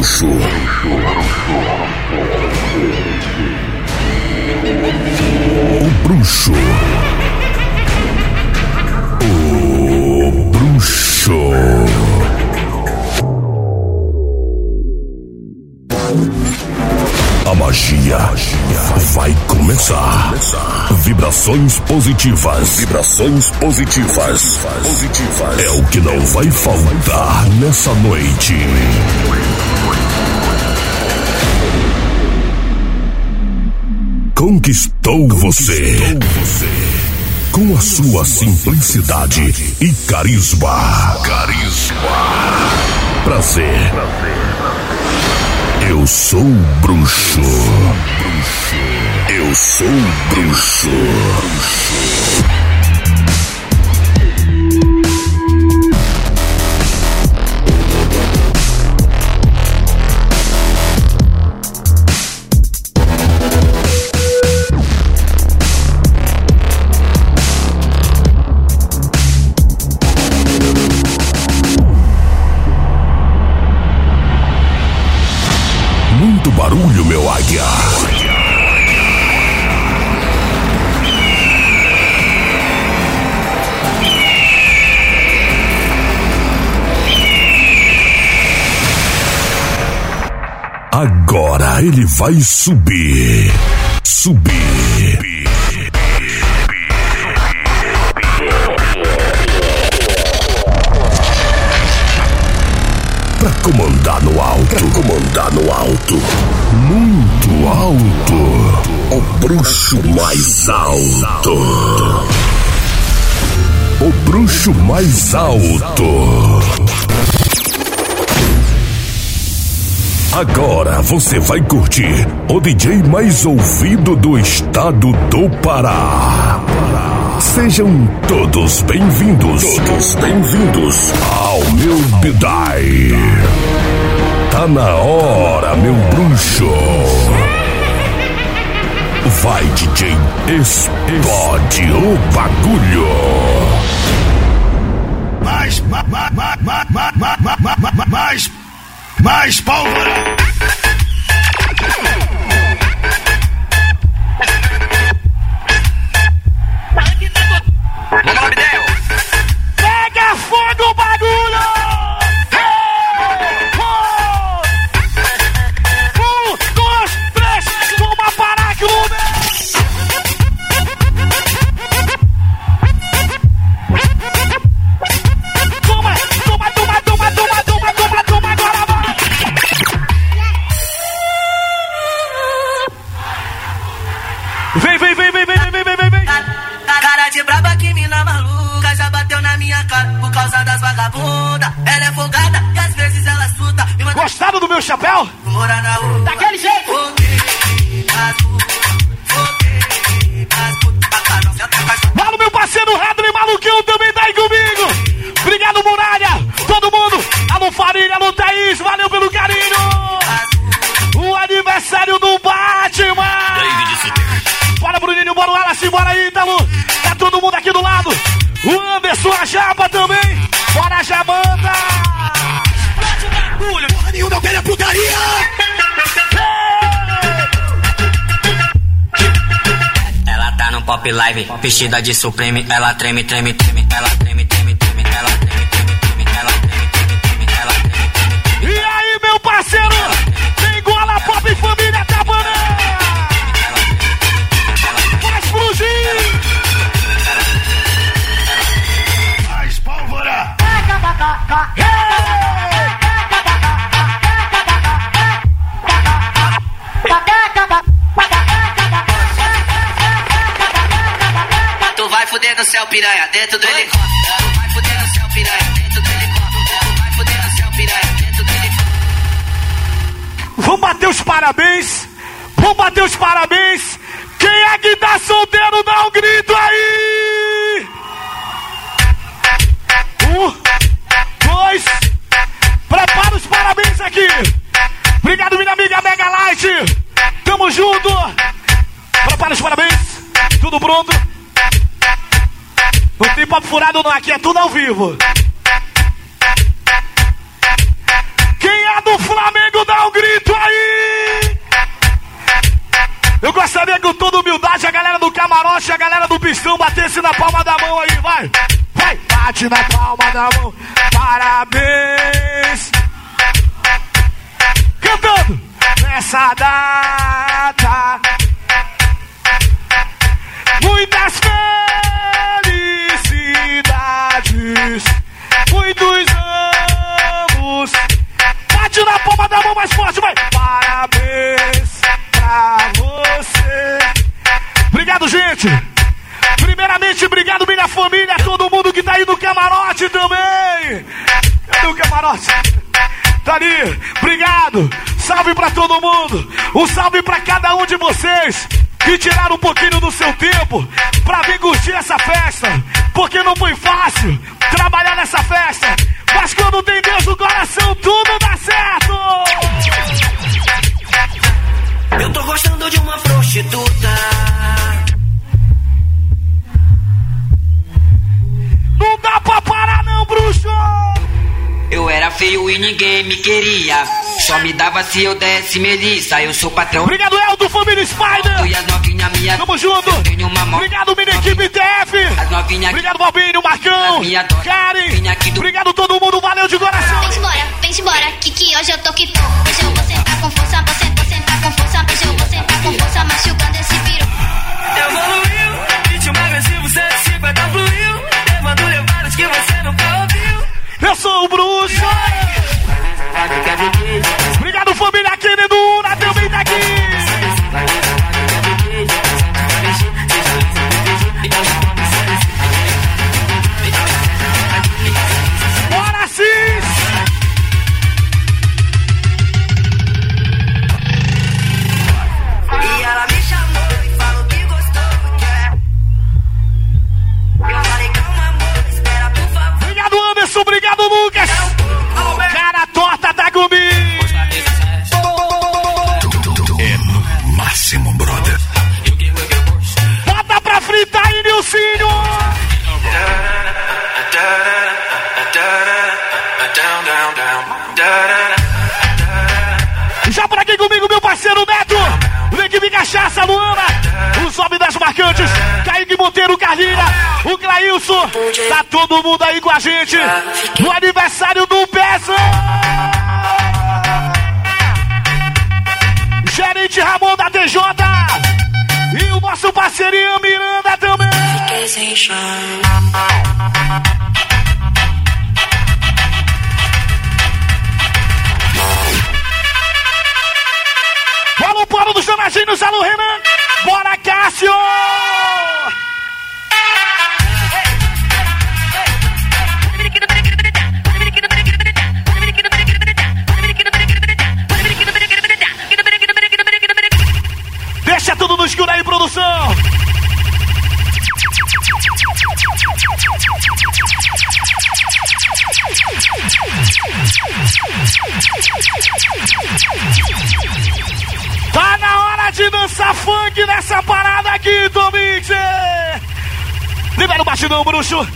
bruxo. O bruxo. O bruxo. Magia vai começar. Vibrações positivas. Vibrações positivas. Positivas. É o que não vai faltar nessa noite. Conquistou você. Com a sua simplicidade e carisma. Carisma. Prazer. Eu sou bruxo. Eu sou bruxo. Muito barulho, meu águia. Agora ele vai subir. Subir. Pra comandar no alto. Pra comandar no alto. Muito alto. O bruxo mais alto. O bruxo mais alto. Agora você vai curtir o DJ mais ouvido do estado do Pará. Sejam todos bem-vindos. Todos bem-vindos ao meu Bidai. Tá na hora, meu bruxo. Vai, DJ, explode o bagulho. mais, mais, mais, mais, mais, mais, mais, mais pólvora. O bagulho! O Anderson, a Japa também. Bora, Jabanda. Porra nenhuma, eu quero é putaria. Ela tá no pop live, vestida de supreme. Ela treme, treme, treme. Ela treme, treme, céu, piranha, dentro do helicóptero. Vai fuder no céu, piranha, dentro do helicóptero. Vai fuder no céu, piranha, dentro do helicóptero. Vamos bater os parabéns. Vamos bater os parabéns. Quem é que tá solteiro, dá um grito aí. Um, dois. Prepara os parabéns aqui. Obrigado, minha amiga Mega Light. Tamo junto. Prepara os parabéns. Tudo pronto? Não tem papo furado não, aqui é tudo ao vivo. Quem é do Flamengo dá um grito aí! Eu gostaria que com toda humildade a galera do camarote, a galera do pistão batesse na palma da mão aí, vai! Vai! Bate na palma da mão, parabéns! Cantando! Nessa data, muitas vezes felicidades. Muitos anos. Bate na palma da mão mais forte, vai. Parabéns pra você. Obrigado, gente. Primeiramente, obrigado, minha família, todo mundo que tá aí no camarote também. Cadê o camarote? Tá ali, obrigado. Salve pra todo mundo. Um salve pra cada um de vocês que tiraram um pouquinho do seu tempo pra vir curtir essa festa. Porque não foi fácil trabalhar nessa festa. Mas quando tem Deus no coração, tudo dá certo. Eu tô gostando de uma prostituta. Não dá pra parar não, bruxo! Eu era feio e ninguém me queria. Só me dava se eu desse melissa. Eu sou patrão. Obrigado, Elton, família Spider! E as novinha minha. Tamo junto! Eu tenho uma mão. Obrigado, minha equipe TF! As novinha Obrigado, Bobinho, Marcão! As minha dona. Karen! Vinha aqui do- Obrigado todo mundo, valeu de coração! Vem embora, vem embora, que que hoje eu tô que tô. Hoje eu vou sentar com força, vou sentar, sentar com força. Hoje eu vou sentar com força, machucando esse piru. Evoluiu, ritmo agressivo 150 fluiu. Levando levadas que você. Eu sou o bruxo! Obrigado, família Kennedy marcantes, Kaique Monteiro, Carlinha, o Clailson, tá todo mundo aí com a gente no aniversário do Peça! Gerente Ramon da TJ e o nosso parceirinho Miranda também! Fiquei sem chão. Fala o pano dos danadinhos, alô Renan! Bora, Cássio! Deixa tudo no escuro aí, produção! Tá na hora de dançar funk nessa parada aqui, Tomix! Libera o batidão, bruxo!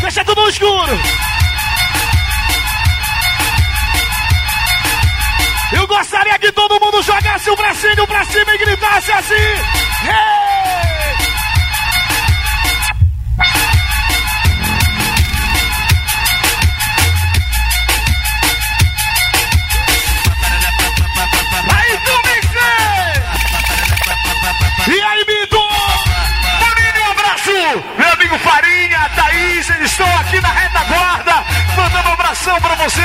Deixa tudo no escuro! Eu gostaria que todo mundo jogasse o bracinho pra cima e gritasse assim! Hey! Farinha, Thaís, eles estão aqui na retaguarda, mandando um abração pra você,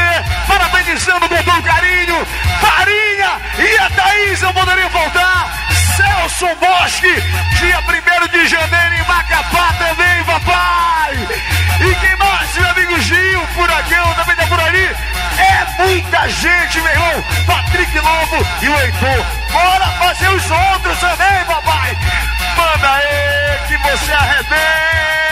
parabenizando com todo carinho. Farinha e a Thaís, eu poderia faltar. Celso Bosque, dia 1 de janeiro em Macapá também, papai. E quem mais? Meu amigo Gil, Furacão, também tá por ali. É muita gente, meu irmão. Patrick Lobo e o Heitor. Bora fazer os outros também, papai. Manda aí que você arrebenta.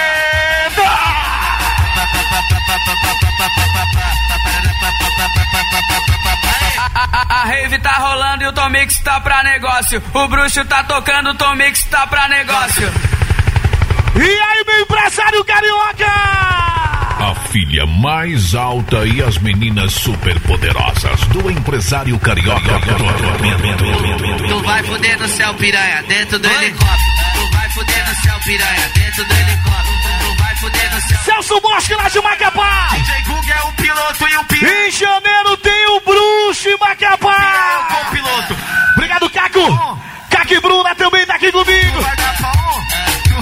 A rave tá rolando e o Tomix tá pra negócio. O bruxo tá tocando, o Tomix tá pra negócio. E aí, meu empresário carioca? A filha mais alta e as meninas super poderosas do empresário carioca. Tu vai foder no céu, piranha, dentro do helicóptero. Tu vai fuder no céu, piranha. Dentro do helicóptero, Celso Bosque lá de Macapá. DJ Gug é o piloto e o piranha Em janeiro tem o Bruxo em é o Macapá. copiloto. Obrigado, Caco. Caco e Bruna também tá aqui comigo.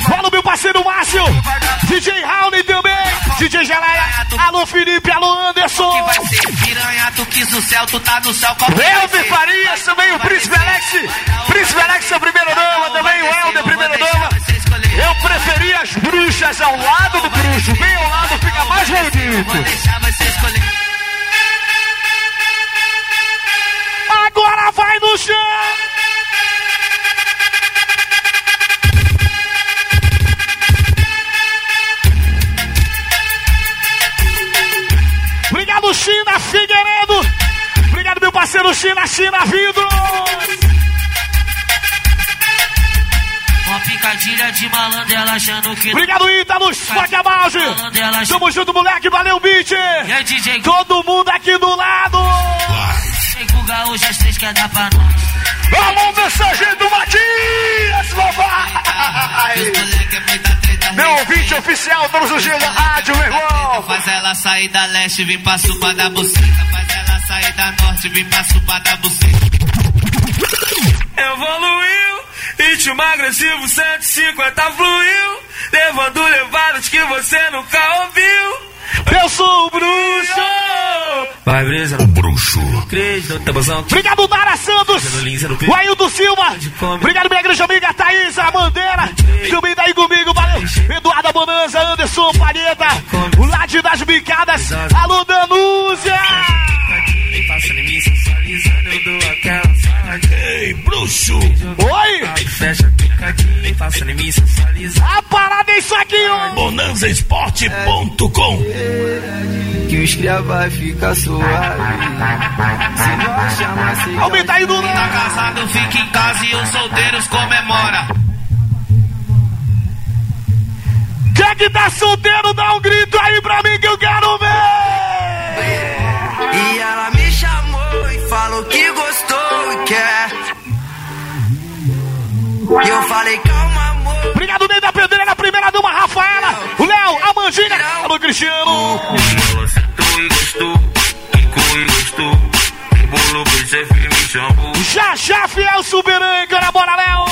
Fala, meu parceiro Márcio. DJ Raul também. DJ Geleia. Alô, Felipe. Alô, Que Anderson. vai ser piranha, tu quis o céu, tu tá no céu. Qual que ser? Farias também, o Príncipe Alex. Príncipe Alex é a primeira dama, também o Helder, primeira dama. Eu preferi as bruxas ao lado do bruxo. Bem ao lado fica mais Vou bonito. deixar você escolher. Agora vai no chão. Obrigado, China Figueiredo. Obrigado, meu parceiro China, China Vidro. Uma picadilha de malandro, ela achando que. Obrigado, Ítalos, Faca Balde. Tamo junto, moleque, valeu, beat. E aí, DJ Todo mundo aqui do lado. DJ Guga, hoje as três quer dar pra nós. Alô, mensageiro do Matias, papai. Meu ouvinte oficial, todos os dias da rádio, meu irmão. Faz ela sair da leste, vim pra supa da buceta. Faz ela sair da norte, vim pra supa da buceta. Evoluiu, ritmo agressivo 150 fluiu, levando levadas que você nunca ouviu. Eu sou o bruxo. Vai, brisa, O bruxo. tabuzão. Obrigado, Dara Santos. O Ailton Silva. Obrigado, minha grande amiga Thaís, a Bandeira. Também daí comigo, valeu. Eduardo Bonanza, Anderson Palheta. O Lade das Bicadas. Alô, Danúzia. Vem passando em mim, sensualizando, eu dou aquela. Ei, bruxo. Oi. Aí fecha, picadinho, vem passando em mim, sensualizando. A parada é isso aqui, ó. Bonanzaesporte.com Que os cria vai ficar suave. Se nós chamar, se Aumenta aí do Tá casado, fica em casa e os solteiros comemora. Quem é que tá solteiro, dá um grito aí pra mim que eu quero ver. E ela me falou que gostou e quer. E eu falei, calma, amor. Obrigado, Ney da Pedreira, primeira dama, Rafaela, o Léo, a mangina, o Cristiano. Já, já, fiel soberano, bora, Léo.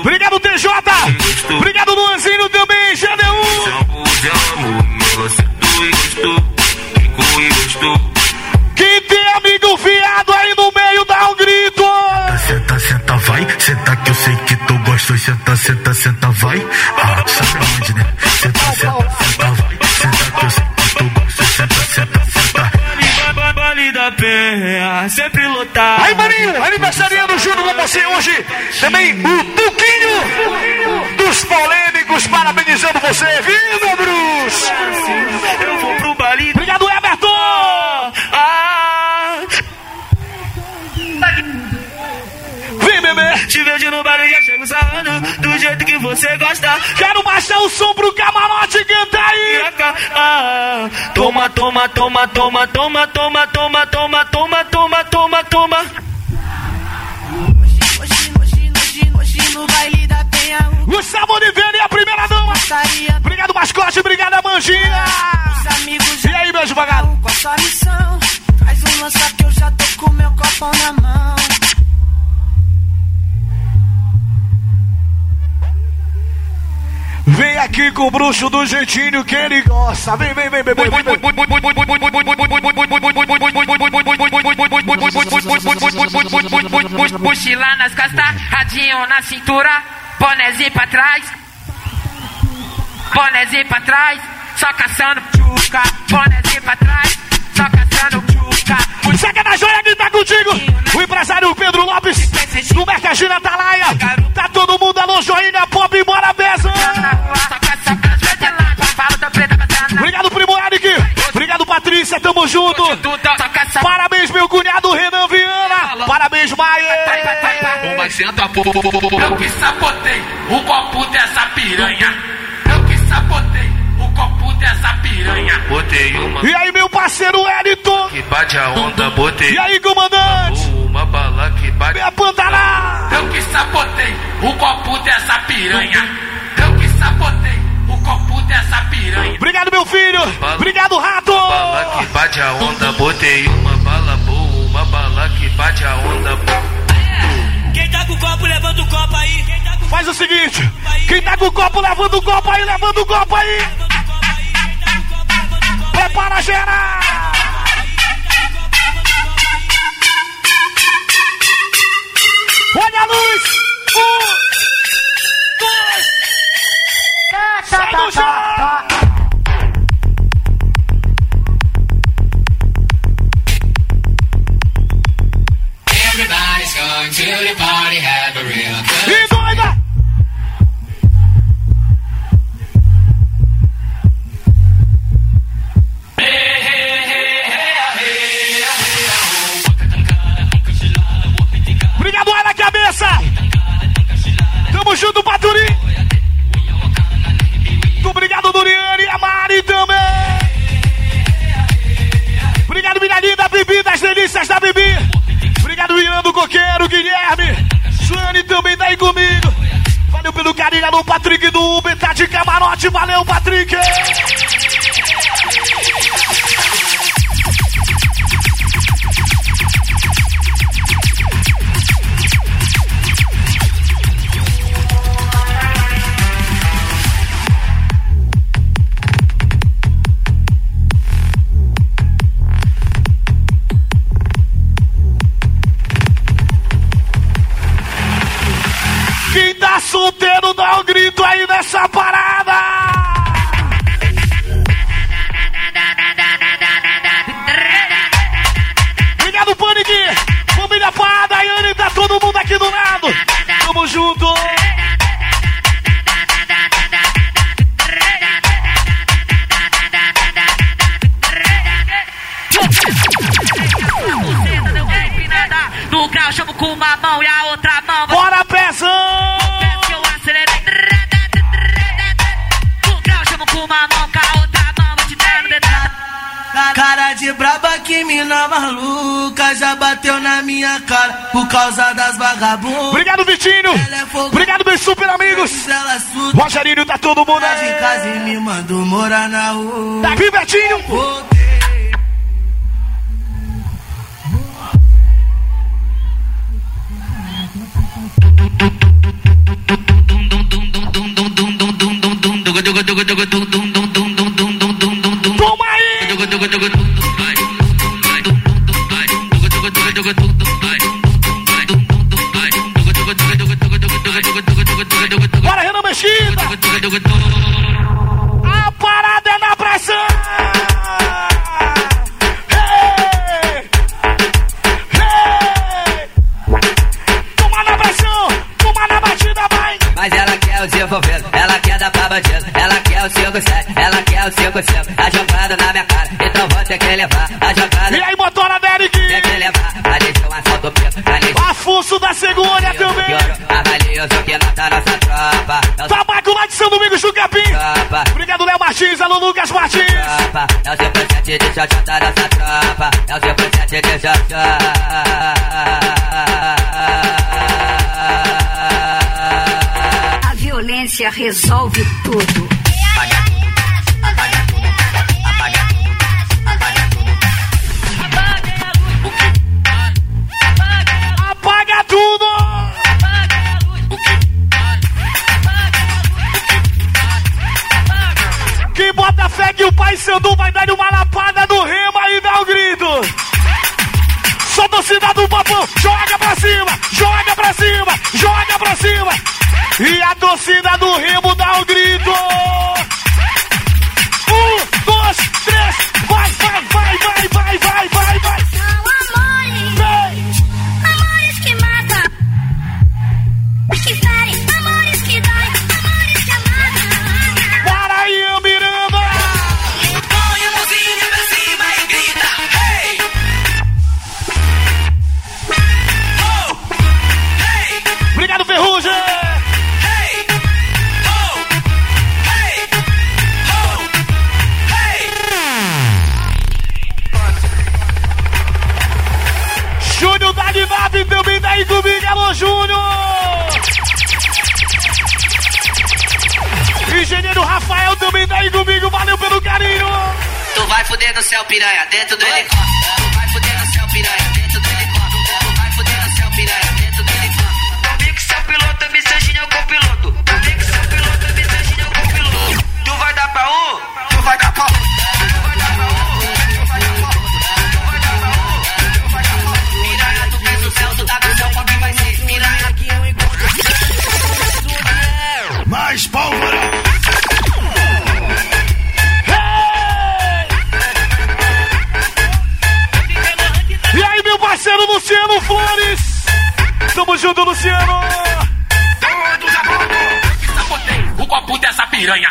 Obrigado, TJ. Obrigado. Gostou. Quem tem amigo viado aí no meio, dá um grito. Senta, senta, vai. Senta que eu sei que tu gosta. Senta, senta, senta, vai. Ah, sabe onde, né? Senta, senta, senta, vai. Senta que eu sei que tu gosta. Senta, senta, senta. Vale da pena, sempre lotado. Aí, Maninho, aniversariando junto com você hoje. Também o Tuquinho dos polêmicos, parabenizando você. Viva, Bruce. Te vejo no baile já chego sarrando. Do jeito que você gosta. Quero baixar o som pro camarote cantar aí. Caraca, ah, toma, toma, toma, toma, toma, toma, toma, toma, toma, toma, toma, toma. Hoje, hoje, hoje, hoje no baile da Penha, o Gustavo Oliveira e a primeira dama. Obrigado, mascote. Obrigado, Manjinha. E aí, meu devagar? com a sua missão. Faz um lança que eu já tô com meu copão na mão. Vem aqui com o bruxo do jeitinho que ele gosta. Vem, vem, vem, vem, vem. Mochila nas costas, radinho na cintura, bonezinho pra trás, bonezinho pra trás, só caçando tchuca, bonezinho pra trás, só caçando tchuca. Segue na joia que tá contigo. O empresário Pedro Lopes, do Mercadinho Atalaia. Tá todo mundo, alô, joinha, tamo junto. Parabéns, meu cunhado Renan Viana. Parabéns, Maia. Eu que sabotei o copo dessa piranha. Eu que sabotei o copo dessa piranha. Botei uma E aí, meu parceiro Elton. que bate a onda, botei E aí, comandante? uma bala que bate. Minha Pantanal! Eu que sabotei o copo dessa piranha. Eu que sabotei dessa piranha. Obrigado, meu filho! Obrigado, rato! Bala que bate a onda, botei uma bala boa, uma bala que bate a onda boa. Quem tá com o copo, levanta o copo aí. Tá Faz o seguinte: quem tá com o copo, levando o copo aí, levando o copo aí! tá levanta o copo aí. Prepara geral! Olha a luz! Um, sai do chão! Everybody's going to the party, have a real good doida! Obrigado, olha a cabeça! Tamo junto, Paturi! Obrigado, Doriane e a Mari também! Obrigado, minha linda Bibi das delícias da Bibi! Obrigado, Ian do Coqueiro, Guilherme! Suane também tá aí comigo! Valeu pelo carinho do Patrick do Uber, tá de camarote, valeu, Patrick! Por causa das vagabundas. Obrigado, Vitinho! Obrigado, meus super amigos! Rogerinho, tá todo mundo de aí! casa e me mandou morar na rua. Davi Betinho! Voltei. Toma então vou ter que levar, tá jogando, E aí, motora Derek! tem que levar, assalto preto, Afonso da Segunda também! Avalioso que nota nossa tropa, Tabaco lá de São Domingos do Capim! tropa, Obrigado, Léo Martins, alô Lucas Martins! tropa, é o 5-7 de xoxota nossa tropa, é o 5-7 de xoxota. A violência resolve tudo. vai fuder no céu, piranha, dentro do helicóptero. Tu vai fuder no céu, piranha, Tamo junto, Luciano! Todos a bordo! Sabotei o copo dessa piranha!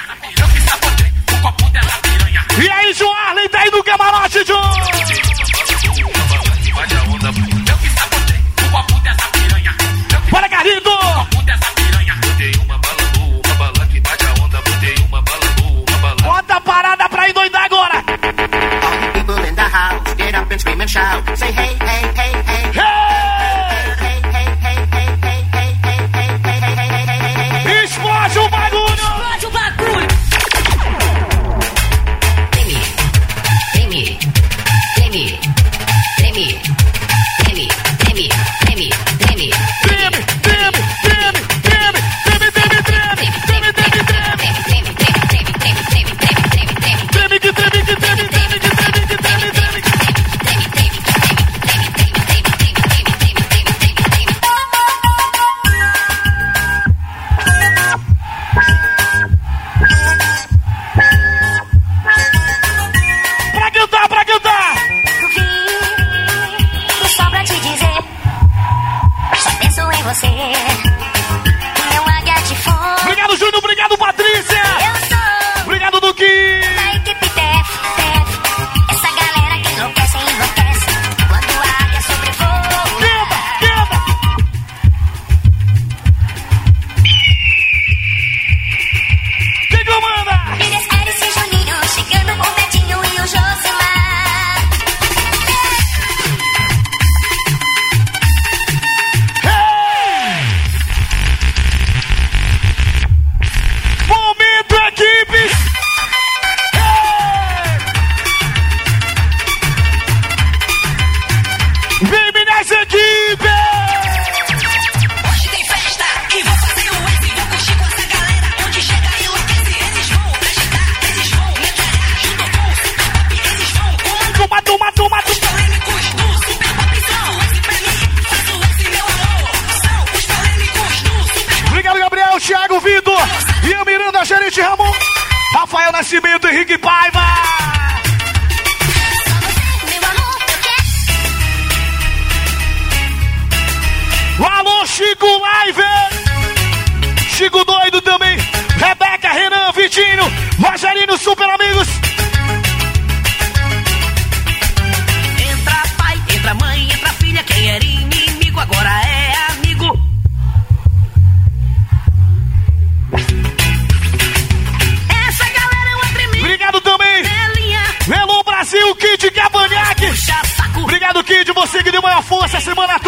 Kid Cavanhaque. Obrigado, Kid, você que deu maior força semana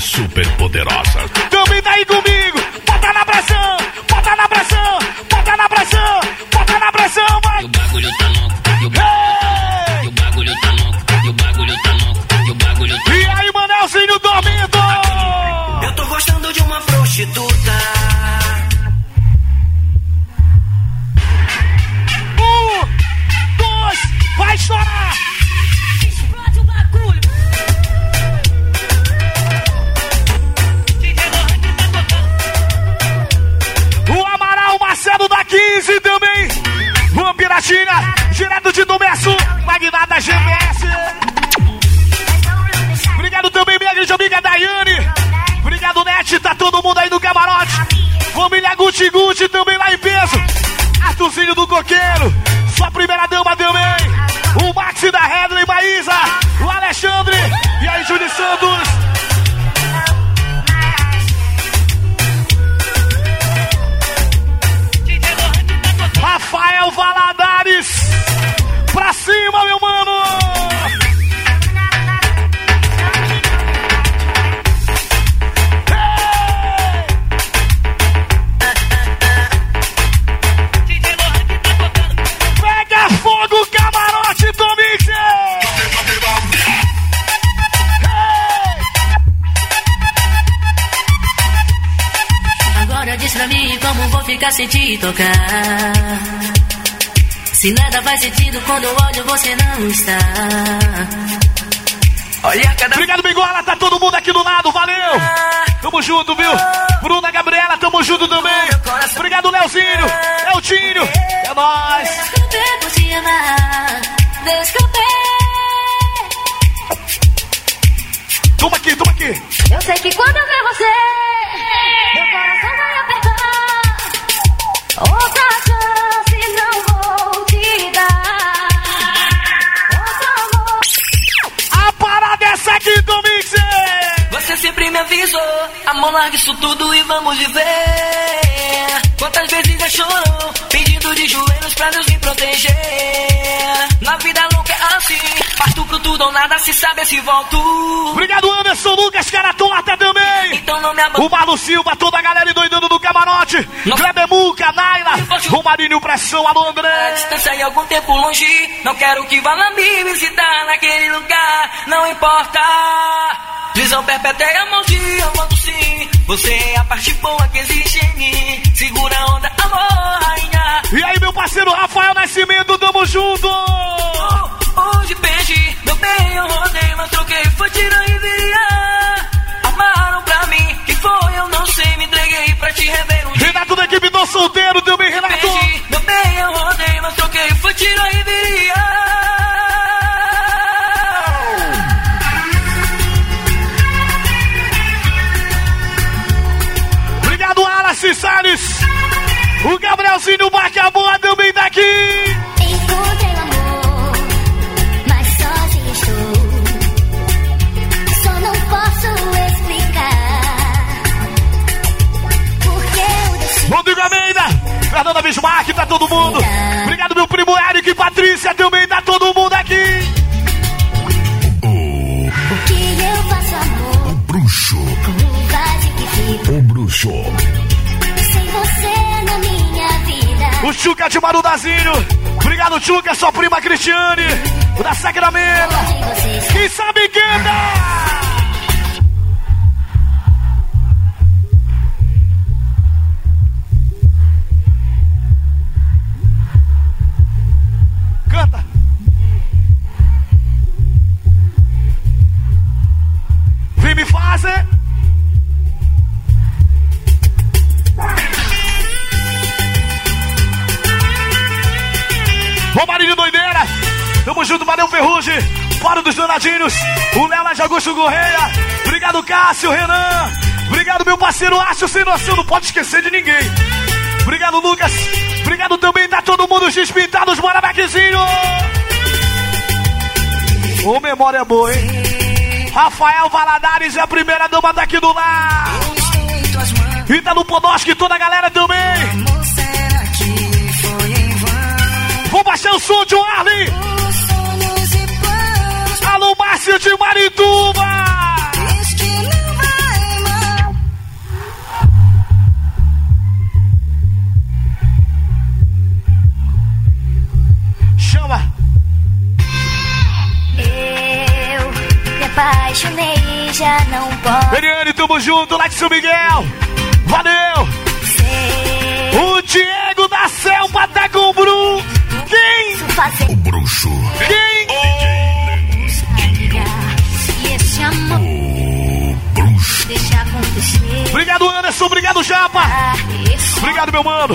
super ficar sem te tocar. Se nada faz sentido quando eu olho, você não está. Olha cada Obrigado, Bigola, tá todo mundo aqui do lado, valeu! Tamo junto, viu? Bruna Gabriela, tamo junto também. Obrigado, Leozinho, Eltinho, é nóis! Por te amar. Desculpe. Toma aqui, toma aqui! Eu sei que quando eu ver você, sempre me avisou, amor, larga isso tudo e vamos viver. Quantas vezes já chorou, pedindo de joelhos pra Deus me proteger. Na vida louca é assim, parto pro tudo ou nada, se sabe se volto. Obrigado, Anderson Lucas, cara torta também! Então não me O abandone. Marlo Silva, toda a galera doidando do camarote! Klebemuca, Naila, Romarinho Pressão, alô A André! distância e algum tempo longe, não quero que vá lá me visitar naquele lugar, não importa. Prisão perpétua é a mão de sim. Você é a parte boa que existe em mim. Segura a onda, amor, rainha. E aí, meu parceiro Rafael Nascimento, tamo junto! Hoje perdi, meu bem, eu rodei, mas troquei, foi tira e viria. Armaram pra mim, que foi, eu não sei, me entreguei pra te rever um dia. Renato da equipe do solteiro também, Renato! Perdi, meu bem, eu rodei, mas troquei, foi tira e viria. Alice Salles! O Gabrielzinho Bacaboa também tá aqui! Encontrei o amor, mas sozinho estou. Só não posso explicar. Porque o destino. Rodrigo Almeida! Fernanda Bismarck, tá todo mundo! Obrigado, meu primo Eric e Patrícia, também tá todo mundo aqui! O que eu faço, amor? Bruxo, Com o que fica o bruxo. Vida. O Chuca de Marudazinho! Obrigado, Chuca, sua prima Cristiane! Da Sacramento! Quem sabe canta! me Donadinhos. O Léo de Augusto Correia. Obrigado, Cássio, Renan. Obrigado, meu parceiro Acho Sem Noção. Não pode esquecer de ninguém. Obrigado, Lucas. Obrigado também, tá todo mundo despintados. Bora, Beckzinho. Ô, memória boa, hein? Rafael Valadares é a primeira dama daqui do lar. Ítalo Podosky, toda a galera também. Vou baixar o som de Arley. Márcio de Marituba. Chama. Eu me apaixonei, já não posso Eliane, tamo junto, lá de São Miguel. Valeu. ser. O Diego da Selva tá com o Bru. Quem? O bruxo. Quem? Amor O bruxo. deixa acontecer. Obrigado, Anderson. Obrigado, Japa. Esse Obrigado, meu mano.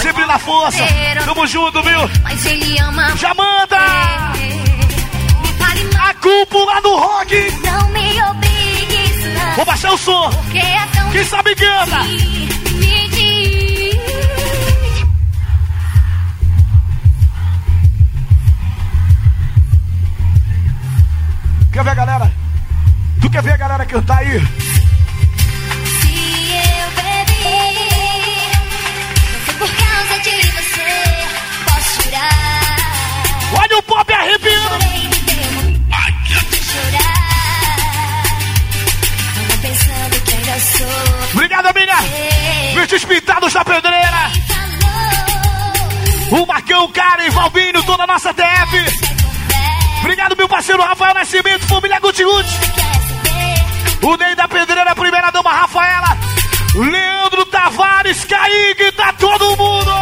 Sempre na força. Tamo junto, viu? Mas ele ama Já manda. Fale mais, A cúpula do rock. não me. Vou baixar o som. É Quem sabe canta. Quer ver galera? Quer ver a galera cantar aí? se eu bebi por causa de você Posso jurar Olha o pop arrepiando. Chorar Obrigado, amiga. Verdes pintados da pedreira. O Marcão, Karen, Valbinho, toda a nossa TF. Obrigado, meu parceiro Rafael Nascimento, família Guti Guti. O Ney da Pedreira, primeira dama Rafaela. Leandro Tavares, Kaique, tá todo mundo.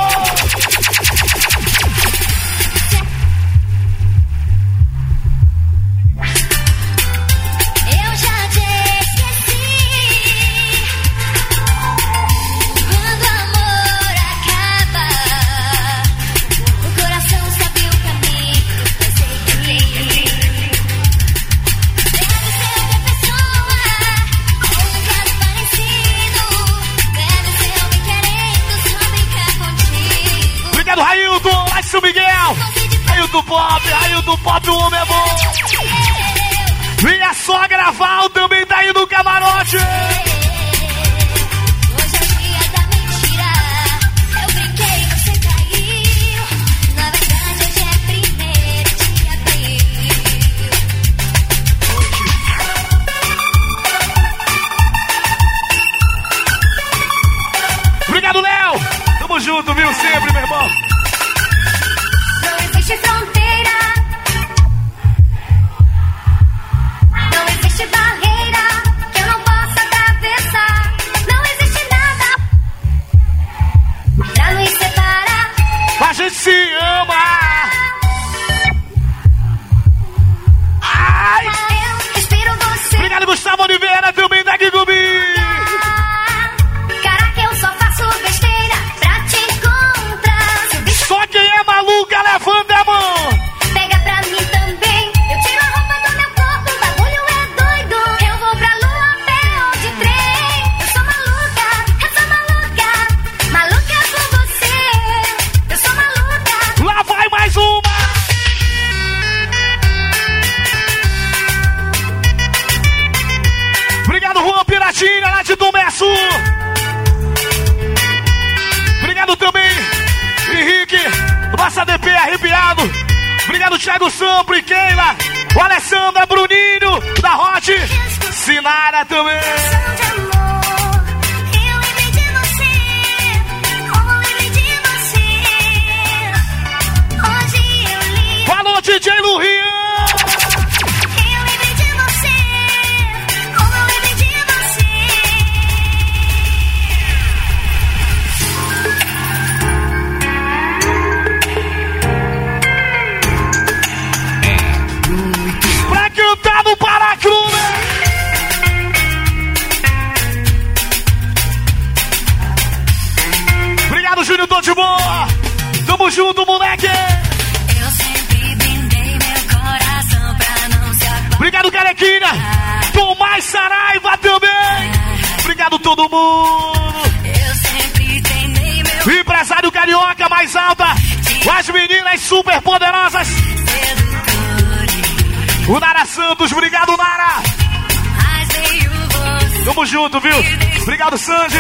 Junto, viu? Obrigado Sandy.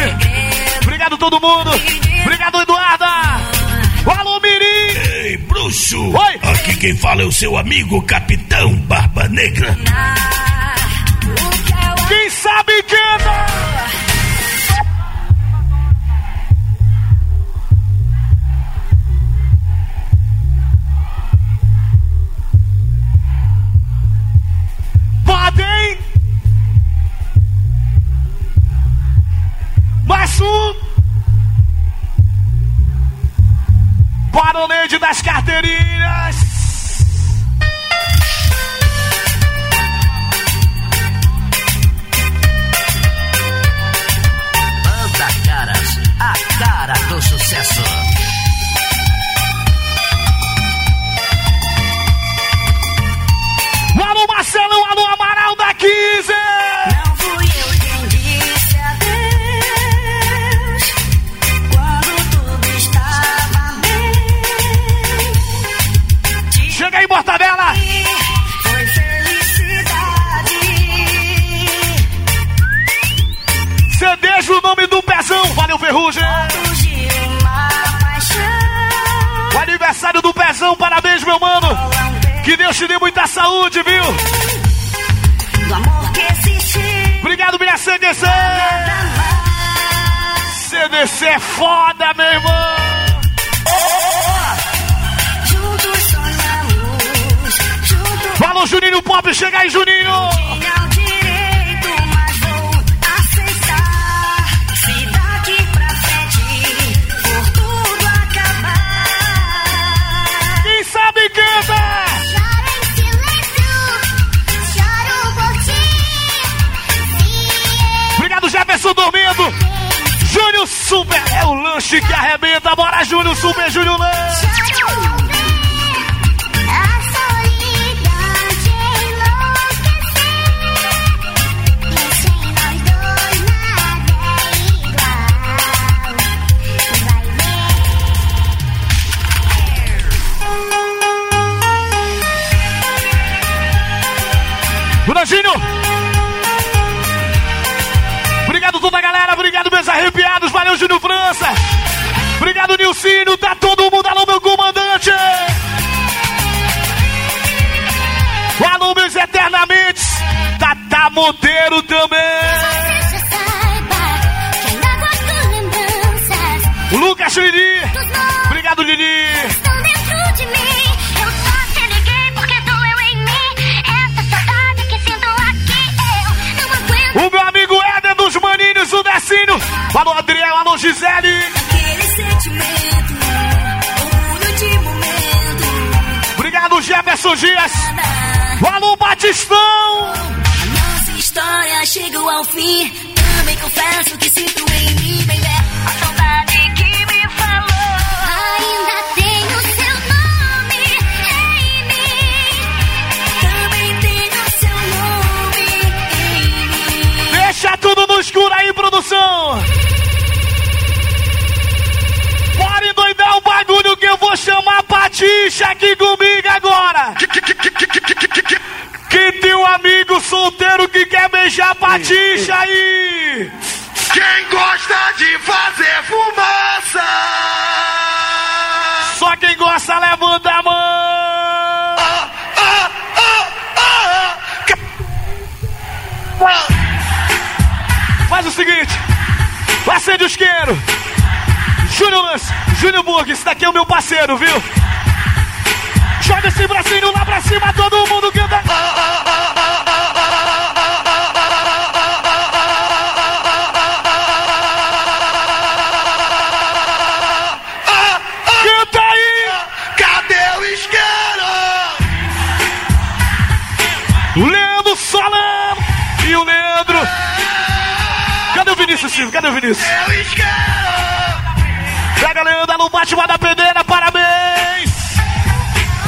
Obrigado todo mundo. Obrigado Eduarda. Alô Mirim. Ei, bruxo! Oi. Aqui quem fala é o seu amigo Capitão Barba Negra. 15. Não fui eu quem disse adeus quando tudo estava bem. Chega aí, Mortadela. Foi felicidade. Cedejo o nome do pezão. Valeu, Ferrugem. Aniversário do pezão. Parabéns, meu mano. Que Deus te dê muita saúde, viu? Do amor. Obrigado, minha CDC. CDC é foda, meu irmão. Juntos sonhamos. Juntos Alô, Juninho Pop. Chega aí, Juninho. Jefferson dormindo. Júnior Super é o lanche que arrebenta. Bora, Júnior Super, Júnior Lanche. Obrigado meus arrepiados, valeu Júnior França. Obrigado Nilcino, tá todo mundo, alô meu comandante. Alô meus eternamente, Tata Monteiro também. Lucas Lili, obrigado Lili. O Decínio. Alô Adriel, alô Gisele. aquele sentimento. De momento. Obrigado Jefferson Dias. Alô Batistão. A nossa história chegou ao fim. Também confesso que sinto em mim, baby. A Escuro aí, produção. Bora endoidar o bagulho que eu vou chamar a Patixa aqui comigo agora. Quem tem um amigo solteiro que quer beijar a Patixa aí? Quem gosta de fazer fumaça? Só quem gosta levanta a mão. Ah, ah, ah, ah. Faz o seguinte, acende o isqueiro. Júnior Lance, Júnior Burg, esse daqui é o meu parceiro, viu? Joga esse bracinho lá pra cima, todo mundo canta. Canta Vinícius? Cadê o Vinícius? O isqueiro! Pega, Leandro, no Batman da Peneira, parabéns!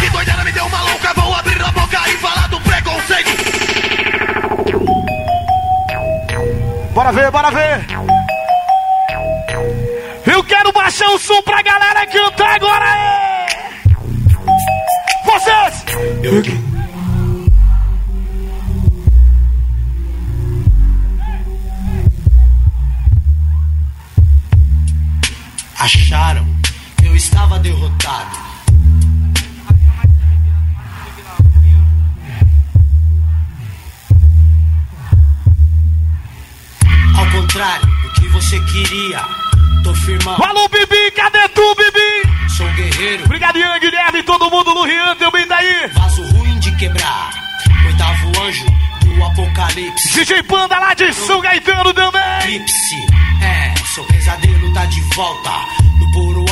Que doideira me deu uma louca, vou abrir a boca e falar do preconceito. Bora ver, bora ver. Eu quero baixar o som pra galera cantar agora. É. Vocês! Acharam que eu estava derrotado. Ao contrário do que você queria, tô firmão. Alô, Bibi, cadê tu, Bibi? Sou guerreiro. Obrigado, Ian, Guilherme, todo mundo no Rian também daí. Vaso ruim de quebrar. Oitavo anjo do apocalipse. DJ Panda lá de São Gaetano também. Eclipse. É, seu pesadelo tá de volta.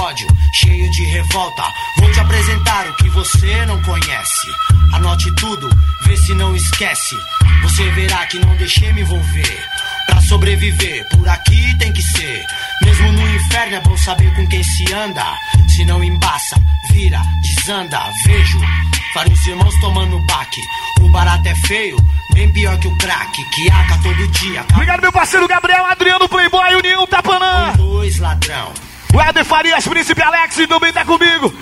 Ódio, cheio de revolta. Vou te apresentar o que você não conhece. Anote tudo, vê se não esquece. Você verá que não deixei me envolver. Pra sobreviver, por aqui tem que ser. Mesmo no inferno é bom saber com quem se anda. Se não embaça, vira, desanda. Vejo vários irmãos tomando baque. O barato é feio, bem pior que o crack. Que aca todo dia. Obrigado, meu parceiro Gabriel, Adriano, Playboy, União, Tapanã. Dois ladrão. O Eder Farias, Príncipe Alex também tá comigo.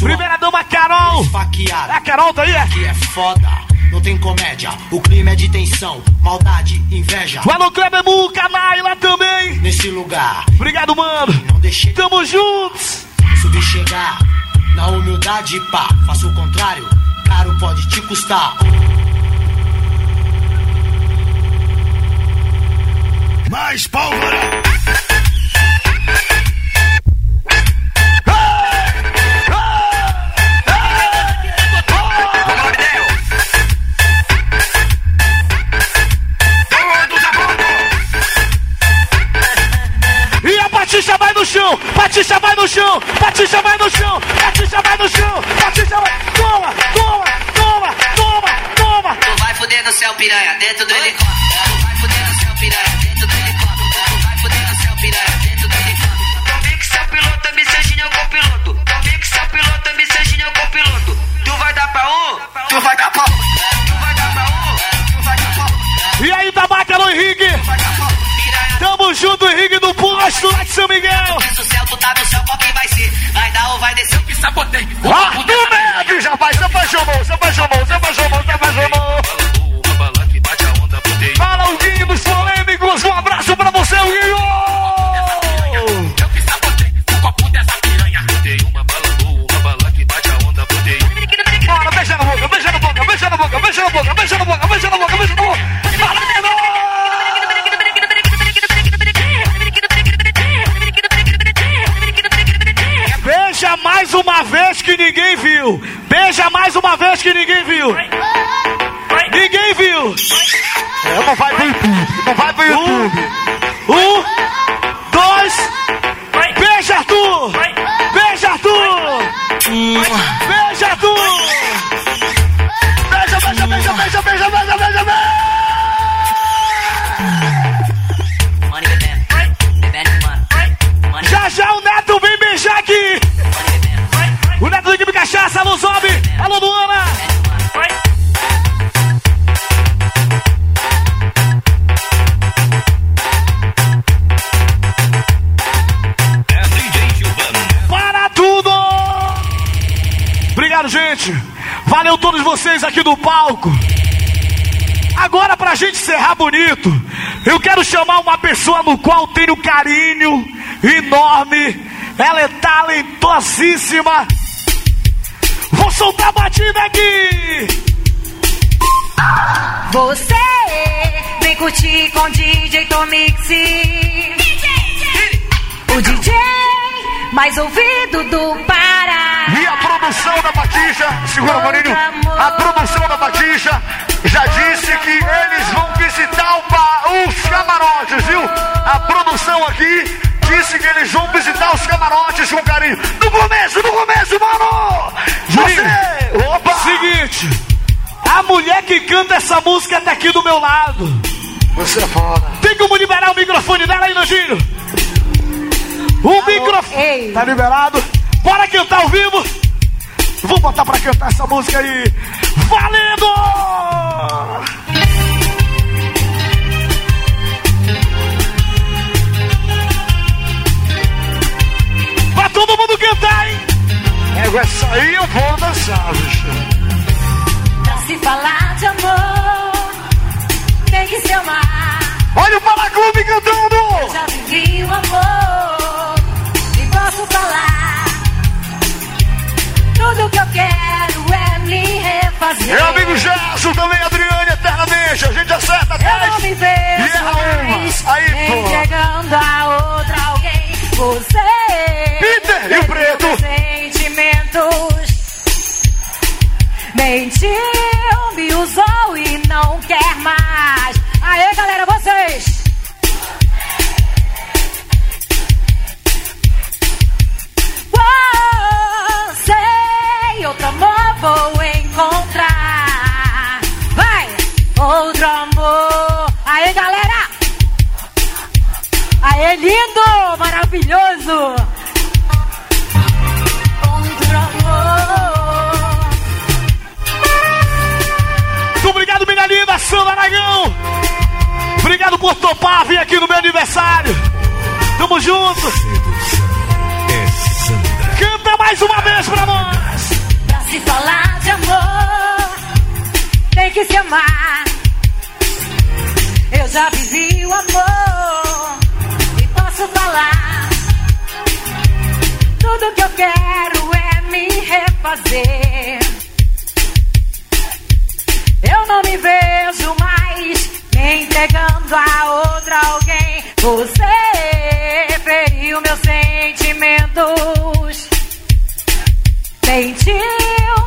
Primeira dama, Carol. Esfaqueada. A Carol tá aí? é? Que é foda. Não tem comédia, o clima é de tensão, maldade, inveja. O Alô Kleber Muca, Naila também. Nesse lugar, Obrigado, mano. não deixei Tamo juntos. subir chegar. Na humildade, pá, faça o contrário, caro pode te custar. Mais pólvora. No chão, Patrícia vai no chão, Patrícia vai no chão, Patrícia vai no chão, Patrícia vai. Toma, toma, toma, toma, toma. Tu vai fuder no céu, piranha, dentro do helicóptero. Tu vai fuder no céu, piranha, dentro do helicóptero. Tu vai fuder no céu, piranha, dentro do helicóptero. Também que seu piloto, me seja o copiloto. Também que seu piloto, me seja o copiloto. Tu vai dar pra um, tu vai dar pra um. Tu vai dar pra um, tu vai dar pra um. E aí, Tabaca no Henrique. Tamo junto, Henrique do Posto lá de São Miguel. Do céu, tu tá no céu, qual que vai ser? Vai dar ou vai descer? Eu que sabotei. Arthur Mendes, rapaz. Fala, o Guinho dos polêmicos, um abraço pra você, o Guinho. Eu que sabotei o copo dessa piranha. Dei uma bala boa, uma bala que bate a onda, botei. Bora, beija na boca, beija na boca, beija na boca, beija na boca, beija viu. Beija mais uma vez que ninguém viu. Ninguém viu. É, não vai pro YouTube. Não vai pro YouTube. Bonito, eu quero chamar uma pessoa no qual tenho carinho enorme. Ela é talentosíssima. Vou soltar a batida aqui. Você vem curtir com DJ Tomix. O DJ mais ouvido do Pará. E a produção da Batista, segura Maninho, a produção da Batista já disse que eles vão visitar os camarotes, viu? A produção aqui disse que eles vão visitar os camarotes com carinho. No começo, no começo, mano! Você! Opa! Seguinte, a mulher que canta essa música tá aqui do meu lado. Você é foda. Tem como liberar o microfone dela aí, Nojinho? O microfone. Tá liberado? Bora cantar ao vivo? Vou botar pra cantar essa música aí. Valendo! Pra todo mundo cantar, hein? É, vai sair, eu vou dançar, bicho. Pra se falar de amor, tem que ser uma. Olha o Fala Clube cantando! Eu já vivi o amor, e posso falar. Tudo que eu quero é me refazer. Meu amigo Gerson também é eternamente. A gente acerta Eu não me 10 vejo e erra uma. mais Aí, pô. entregando a outra alguém. Você Peter e o Preto. sentimentos. Mentiu, me usou e não quer mais. Aê, galera, vocês! Você, outro amor vou outro amor. Aê, galera! Aê, lindo, maravilhoso! Outro amor. Muito obrigado, minha linda Sandra Aragão. Obrigado por topar vir aqui no meu aniversário. Tamo junto. Canta mais uma vez pra nós. Pra se falar de amor, tem que se amar. Já vivi o amor e posso falar. Tudo que eu quero é me refazer. Eu não me vejo mais me entregando a outra alguém. Você feriu meus sentimentos. Mentiu,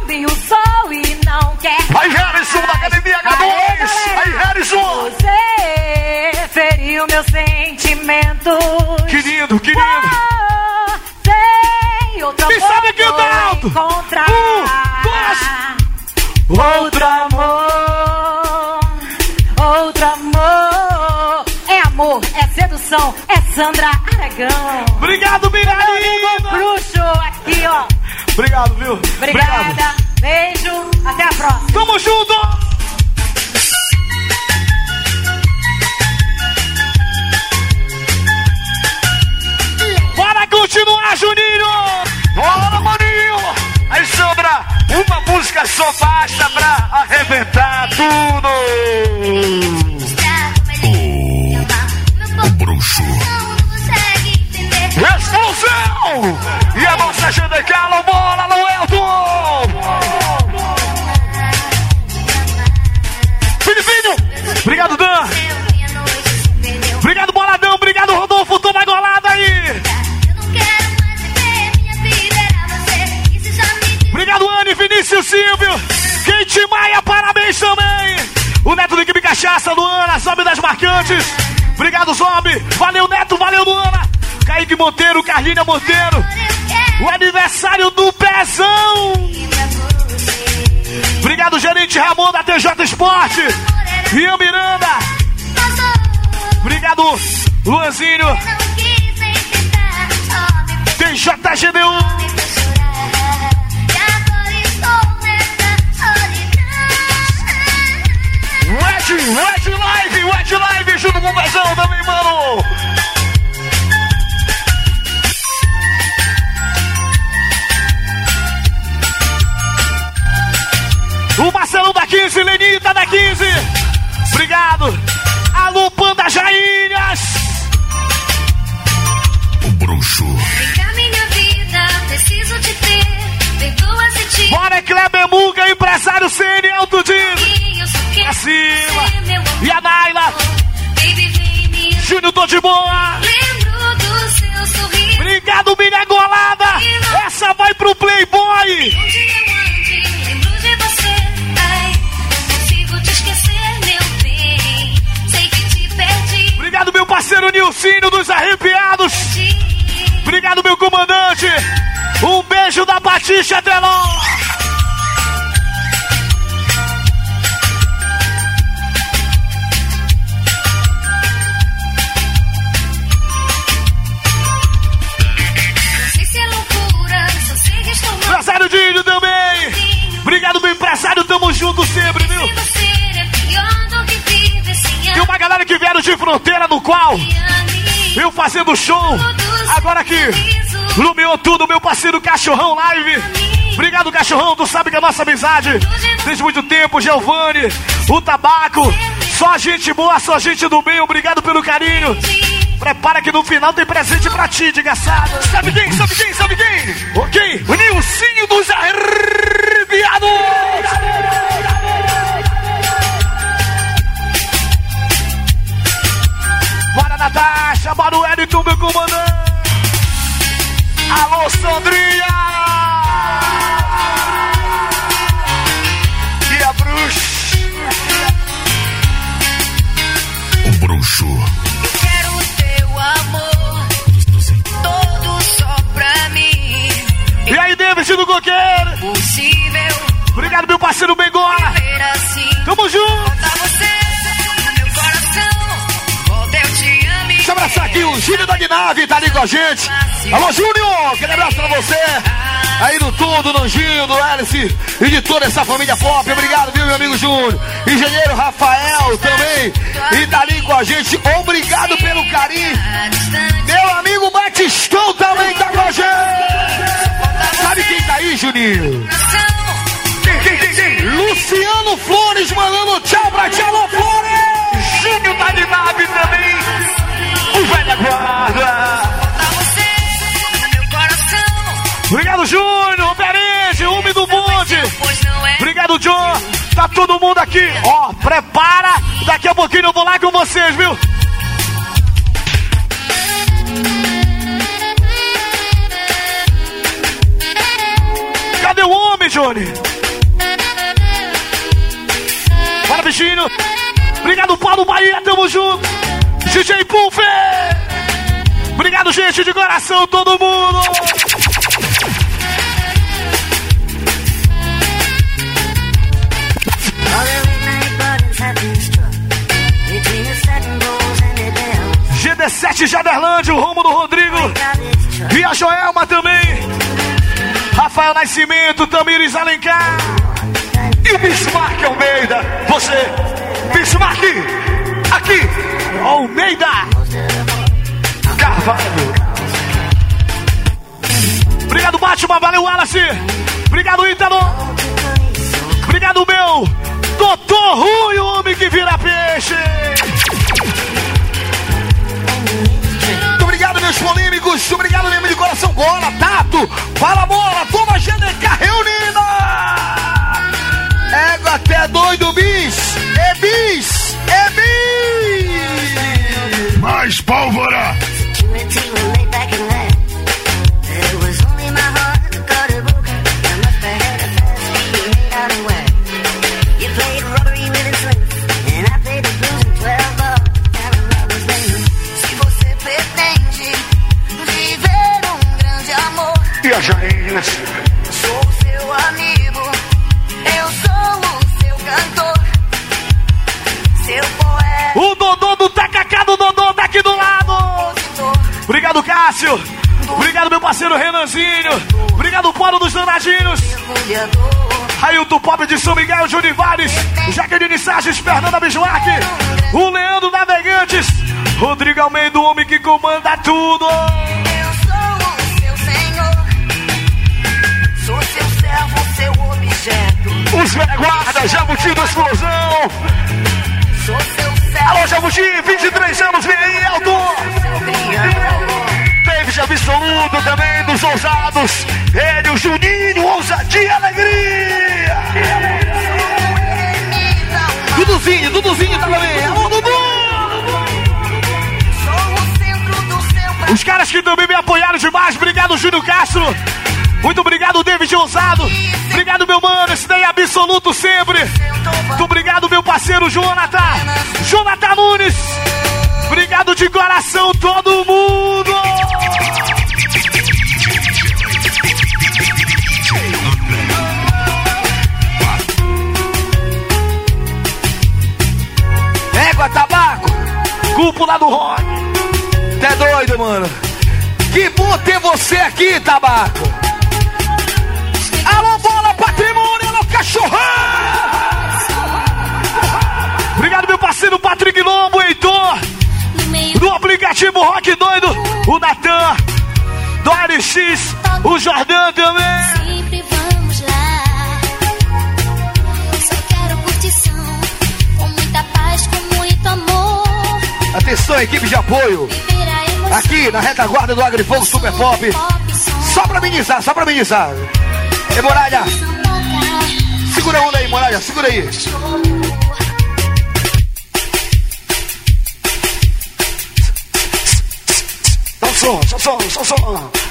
me usou e não quer. Vai, Harrison, da Academia H2. Aí, Harrison. Você feriu meus sentimentos. Que lindo, que lindo. Você, outro Me sabe aqui, vou Dalto. encontrar. Um, Outro amor, outro amor. É amor, é sedução, é Sandra Aragão. Obrigado, linda. bruxo, aqui ó. Obrigado, viu? Obrigada, beijo, até a próxima. Tamo junto. Bora continuar, Juninho. Bora, maninho. Aí, Sandra, uma música só basta pra arrebentar tudo. O bruxo. Explosão! E a nossa alô, bola, alô, Elton! Filipinho! Obrigado, Dan! Obrigado, Boladão! Obrigado, Rodolfo! Toma golada aí! Obrigado, Anne, Vinícius Silvio! Kate Maia, parabéns também! O Neto do Equipe Cachaça, Luana, Zombie das Marcantes! Obrigado, Zombie! Valeu, Neto! Valeu, Luana! Kaique Monteiro, Carlinha Monteiro! O aniversário do Pezão! Obrigado, gerente Ramon da TJ Esporte! Ian Miranda! Obrigado, Luanzinho! TJGDU! Red, Red Live, Red Live, junto com o Pezão também, mano! O Marcelo da 15, Lenita da 15. Obrigado. Alô, Panda Jainhas. O bruxo. Vem cá, minha vida, preciso te ter. Perdoa se te Bora, Kleber Muga, empresário CN Alto Pra cima. E a Naila. Baby, vem me Júnior, tô de boa. Lembro do seu sorriso. Obrigado, minha golada. Essa vai pro Playboy. Onde eu ande, lembro de você. Parceiro Nilcinho dos Arrepiados. Obrigado, meu comandante. Um beijo da Batista mal. Empresário Dinho também. Obrigado, meu empresário. Tamo junto sempre, viu? Uma galera que vieram de fronteira no qual eu fazendo show. Agora aqui, Lumiou tudo, meu parceiro Cachorrão Live. Obrigado, Cachorrão. Tu sabe que a nossa amizade desde muito tempo, Giovanni, o Tabaco, Só gente boa, só gente do bem, obrigado pelo carinho. Prepara que no final tem presente pra ti, desgraçado. Sabe quem? Sabe quem? Sabe quem? Ok, o Nilcinho dos Arrepiados. Bora, Natasha, bora o Elton, meu comandante. Alô, Sandrinha! E a bruxa? O bruxo. Quero o teu amor, todo só pra mim. E aí, David do Coqueiro? Possível Obrigado, meu parceiro Bengola. assim. Tamo junto. Abraçar aqui o Júnior da Guinave, tá ali com a gente. Alô, Júnior, aquele abraço pra você. Aí do tudo, do Nanginho, do Alice e de toda essa família pop. Obrigado, viu, meu amigo Júnior. Engenheiro Rafael também. E tá ali com a gente. Obrigado pelo carinho. Meu amigo Batistão também tá com a gente. Sabe quem tá aí, Juninho? Luciano Flores mandando tchau pra alô, Flores. Júnior da Guinave também. O velho guarda. Obrigado, Júnior, Operente, Úmido Bonde. Obrigado, John. Tá todo mundo aqui. Ó, prepara. Daqui a pouquinho eu vou lá com vocês, viu? Cadê o homem, Johnny? Bora, bichinho. Obrigado, Paulo Bahia, tamo junto. DJ Puff. Obrigado, gente, de coração, todo mundo. GD7 Jaderlândia, o Romulo Rodrigo e a Joelma também. Rafael Nascimento, Tamires Alencar e o Bismarck Almeida. Você, Bismarck, Almeida Carvalho. Obrigado, Batman, valeu, Wallace. Obrigado, Ítalo. Obrigado, meu Doutor Rui, o homem que vira peixe. Muito obrigado, meus polêmicos. Obrigado, mesmo de coração. Bola, Tato. Fala, bola. Toma, GDK reunida. Égua até doido, bis. É bis. Mais pólvora. Obrigado, Cássio. Obrigado, meu parceiro Renanzinho. Obrigado, Paulo dos Danadinhos. Ailton Pop de São Miguel, Júnior Vares, Jaqueline Sarges, Fernanda Bismarck, o Leandro Navegantes, Rodrigo Almeida, o homem que comanda tudo. Eu sou o seu senhor, sou seu servo, seu objeto. Os guarda, Jabuti da Explosão. Sou seu servo. Alô, Jabuti, 23 anos, vem aí, Elton. Absoluto também, dos ousados. Ele, o Juninho, ousadia e alegria. Duduzinho, Duduzinho também. Alô, Dudu. Os caras que também me apoiaram demais. Obrigado, Júnior Castro. Muito obrigado, David Ousado. Obrigado, meu mano. Esse daí é absoluto sempre. Muito obrigado, meu parceiro. Jonathan ter você aqui, tabaco. Alô, bola, patrimônio, alô, cachorrão. Obrigado, meu parceiro Patrick Lobo, Heitor. Do aplicativo Rock Doido, o Natan. Do RX, o Jordan também. Sempre vamos lá. Só quero curtição, com muita paz, com Atenção, equipe de apoio. Aqui na retaguarda do Agrifogo Super Pop. Só pra amenizar, só pra amenizar. E Muralha, segura a onda aí, Muralha, segura aí. Só som, só som, só som.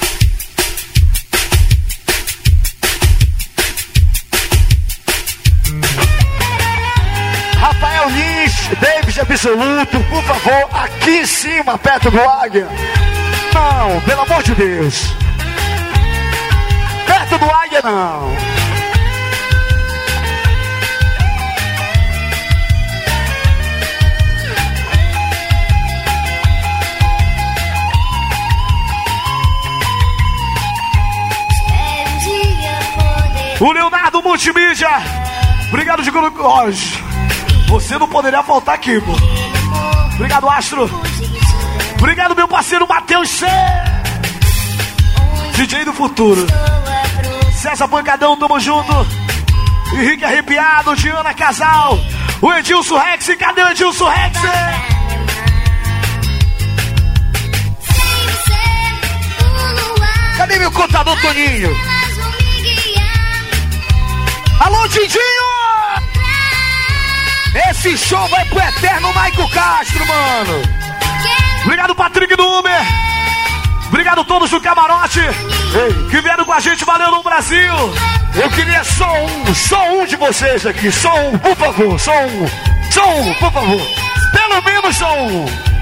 Absoluto, por favor, aqui em cima, perto do Águia. Não, pelo amor de Deus. Perto do Águia, não. O Leonardo Multimídia. Obrigado de Hoje. Você não poderia faltar aqui, pô. Obrigado, Astro. Obrigado, meu parceiro Matheus C. DJ do futuro. César Pancadão, tamo junto. Henrique Arrepiado, Diana Casal. O Edilson Rex, cadê o Edilson Rex? Cadê meu contador Toninho? Alô, Didinho! Esse show vai pro eterno Maico Castro, mano. Obrigado, Patrick do Uber. Obrigado a todos do camarote que vieram com a gente. Valeu no Brasil. Eu queria só um, só um de vocês aqui. Só um, por favor. Só um. Só um, por favor. Pelo menos só um.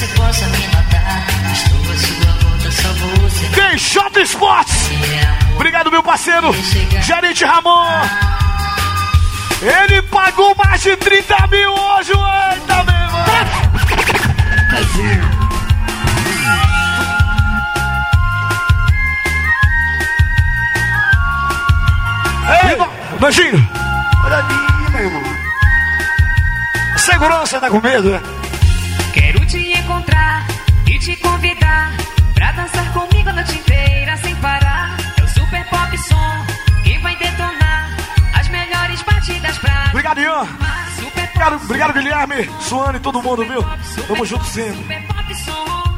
Você possa me matar. Estou à sua volta, só você. Tem Shot Sports. Obrigado, meu parceiro. Gerente Ramon. Ele pagou mais de 30 mil hoje. Eita, meu irmão. Ei, Beijinho. Olha ali, meu irmão. Segurança tá com medo, é? Quero te e te convidar pra dançar comigo a noite inteira sem parar. É o Super Pop Som que vai detonar as melhores batidas pra. Obrigado, Ian. Obrigado, obrigado, Guilherme, Suane, todo mundo, viu? Tamo junto sempre. Super Pop Som.